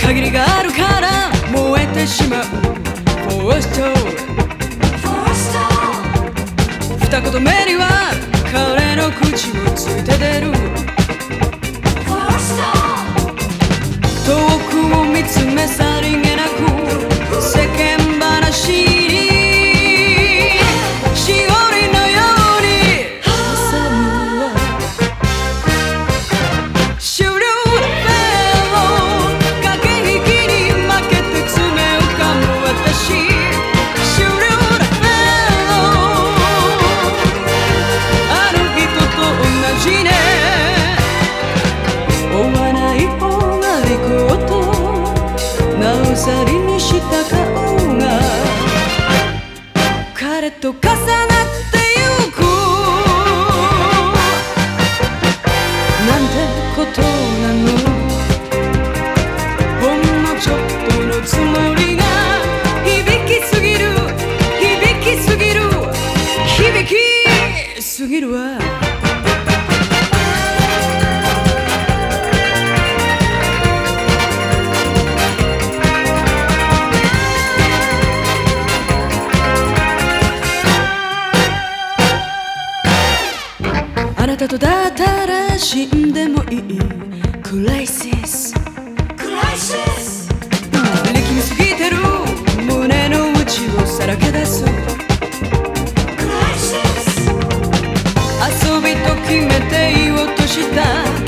限りがあるから燃えてしまう。こうしてすぎるわあなたとだったら死んでもいいクライシス ajudar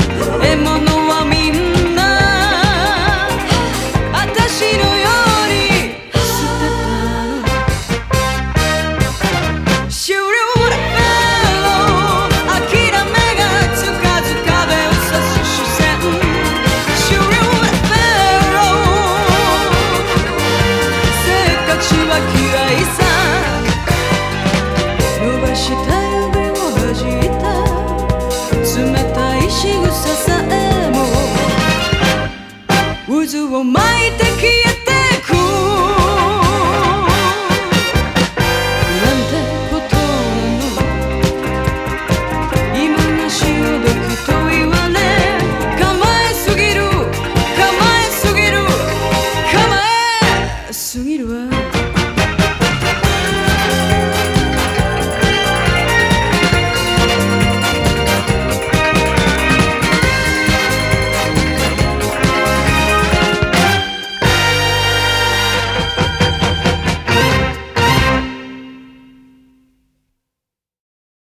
Mãe, tem que ir